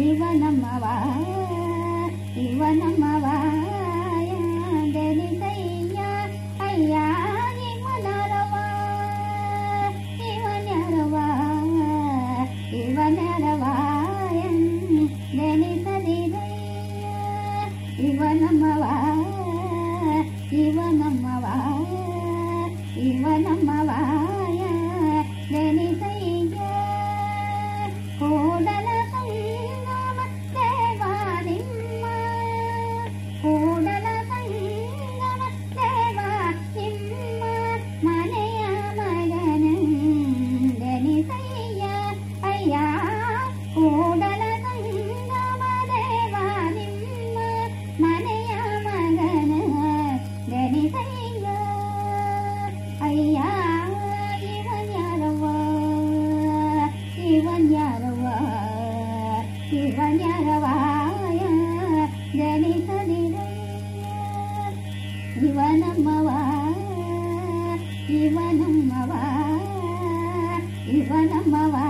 ಇವ ನಮ್ಮವ ಇವ ನಮ್ಮವ ಗೆಲಿಸಯ್ಯ ಅಯ್ಯ ನಿಮ್ಮನರವ ಇವನರವ ಇವನರವ ಗೆಲಿಸದಿದಯ್ಯ ಇವ ನಮ್ಮವ ಇವ ನಮ್ಮವ ಇವ ನಮ್ಮ ஐயா இவன் யாரவா இவன் யாரவா இவன் யாரவாய ஜனிதனிரையா இவனம்மவா இவனம்மவா இவனம்மவா